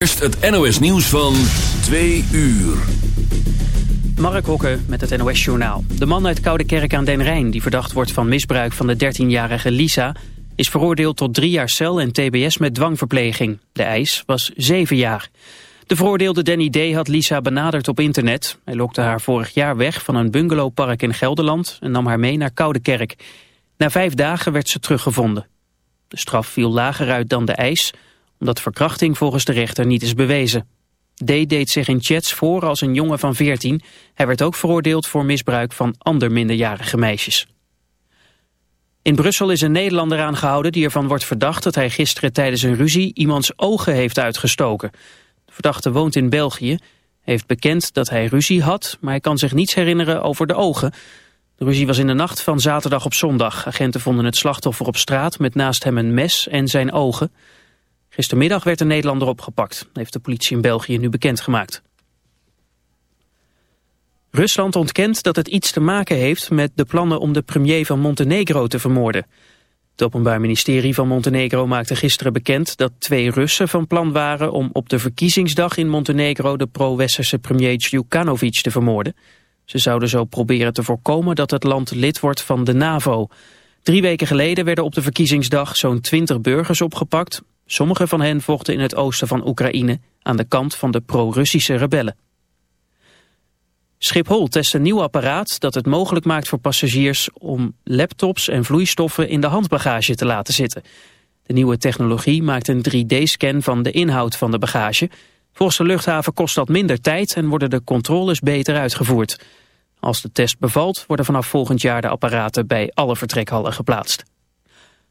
Eerst het NOS nieuws van 2 uur. Mark Hokke met het NOS Journaal. De man uit Koude Kerk aan den Rijn, die verdacht wordt van misbruik van de 13-jarige Lisa... is veroordeeld tot drie jaar cel en tbs met dwangverpleging. De eis was zeven jaar. De veroordeelde Danny D. had Lisa benaderd op internet. Hij lokte haar vorig jaar weg van een bungalowpark in Gelderland... en nam haar mee naar Koude Kerk. Na vijf dagen werd ze teruggevonden. De straf viel lager uit dan de eis omdat verkrachting volgens de rechter niet is bewezen. D deed zich in chats voor als een jongen van 14. Hij werd ook veroordeeld voor misbruik van ander minderjarige meisjes. In Brussel is een Nederlander aangehouden die ervan wordt verdacht dat hij gisteren tijdens een ruzie iemands ogen heeft uitgestoken. De verdachte woont in België, heeft bekend dat hij ruzie had, maar hij kan zich niets herinneren over de ogen. De ruzie was in de nacht van zaterdag op zondag. Agenten vonden het slachtoffer op straat met naast hem een mes en zijn ogen. Gistermiddag werd een Nederlander opgepakt, heeft de politie in België nu bekendgemaakt. Rusland ontkent dat het iets te maken heeft met de plannen om de premier van Montenegro te vermoorden. Het Openbaar Ministerie van Montenegro maakte gisteren bekend dat twee Russen van plan waren om op de verkiezingsdag in Montenegro de pro-westerse premier Djukanovic te vermoorden. Ze zouden zo proberen te voorkomen dat het land lid wordt van de NAVO. Drie weken geleden werden op de verkiezingsdag zo'n twintig burgers opgepakt. Sommige van hen vochten in het oosten van Oekraïne aan de kant van de pro-Russische rebellen. Schiphol test een nieuw apparaat dat het mogelijk maakt voor passagiers om laptops en vloeistoffen in de handbagage te laten zitten. De nieuwe technologie maakt een 3D-scan van de inhoud van de bagage. Volgens de luchthaven kost dat minder tijd en worden de controles beter uitgevoerd. Als de test bevalt worden vanaf volgend jaar de apparaten bij alle vertrekhallen geplaatst.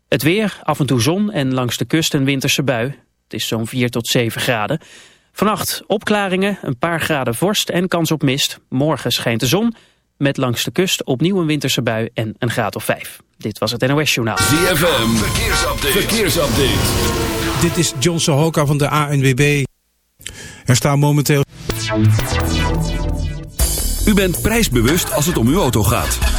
Het weer, af en toe zon en langs de kust een winterse bui. Het is zo'n 4 tot 7 graden. Vannacht opklaringen, een paar graden vorst en kans op mist. Morgen schijnt de zon, met langs de kust opnieuw een winterse bui en een graad of 5. Dit was het NOS Journaal. ZFM, verkeersupdate. verkeersupdate. Dit is John Sohoka van de ANWB. Er staan momenteel... U bent prijsbewust als het om uw auto gaat.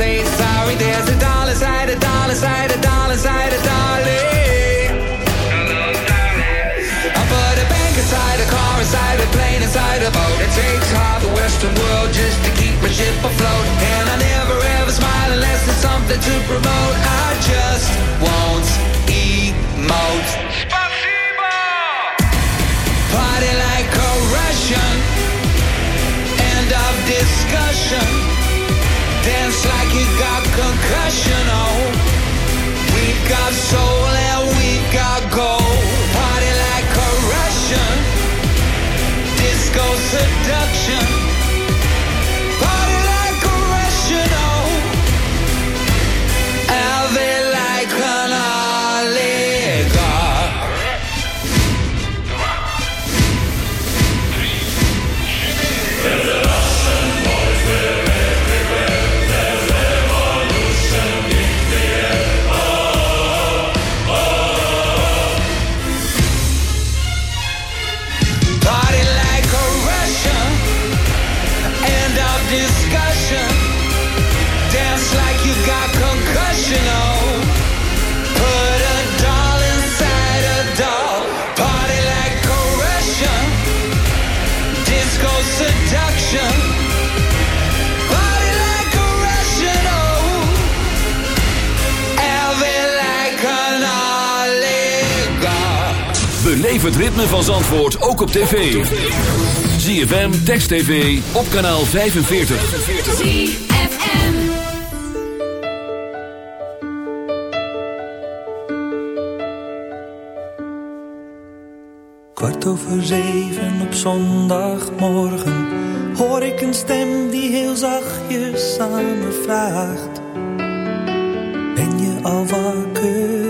say sorry. There's a dollar sign, a dollar sign, a dollar sign, a darling. I put a bank inside a car, inside a plane, inside a boat. It takes half the Western world just to keep my ship afloat. And I never ever smile unless it's something to promote. I just won't emote. Spasibo! Party like a Russian. End of discussion he got concussion. Oh, we got soul and we got gold. Party like a Russian, disco seduction. Beleef het ritme van Zandvoort ook op tv. ZFM, Text TV, op kanaal 45. ZFM. Kwart over zeven op zondagmorgen hoor ik een stem die heel zachtjes aan me vraagt: Ben je al wakker,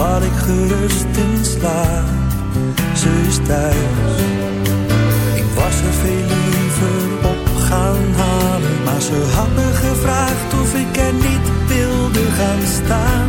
Val ik gerust in slaap, ze is thuis. Ik was er veel liever op gaan halen, maar ze had me gevraagd of ik er niet wilde gaan staan.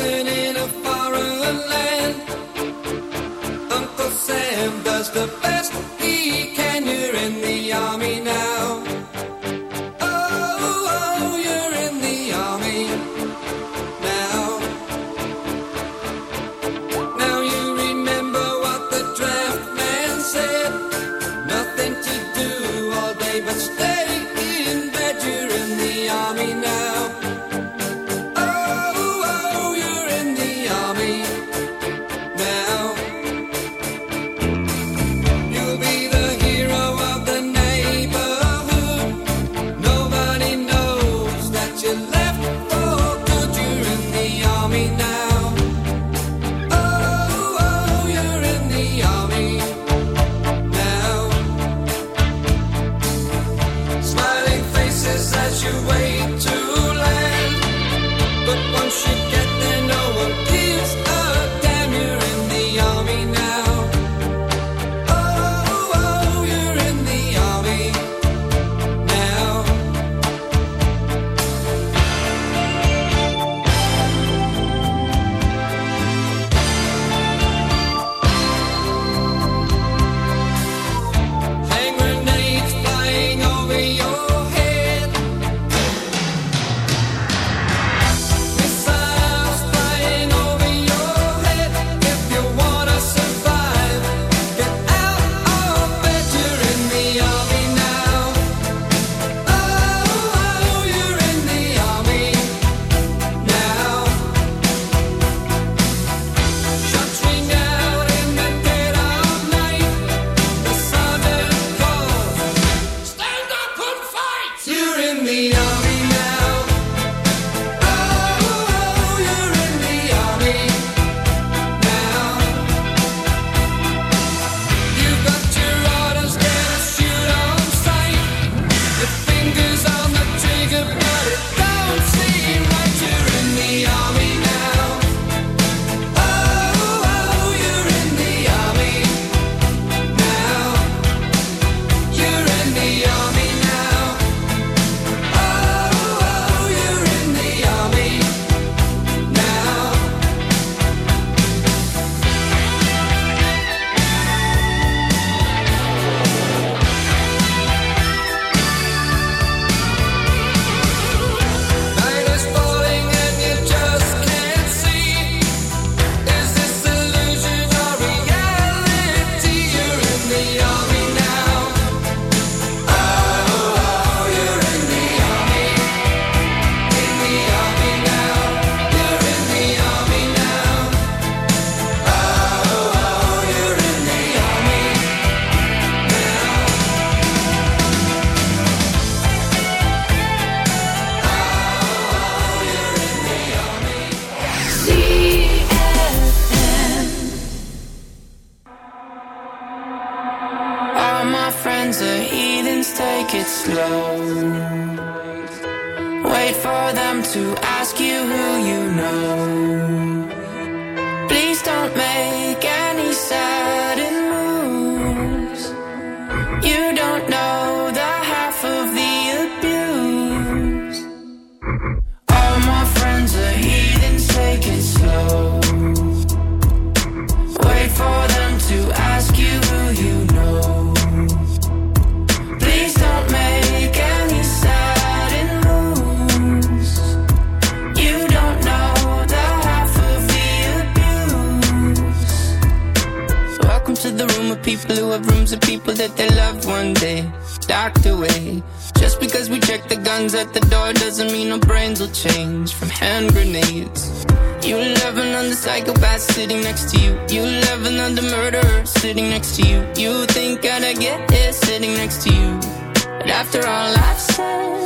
in a foreign land. Uncle Sam does the best. change from hand grenades. You love another psychopath sitting next to you. You love another murderer sitting next to you. You think I'd get it sitting next to you. But after all I've said,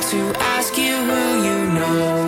to ask you who you know.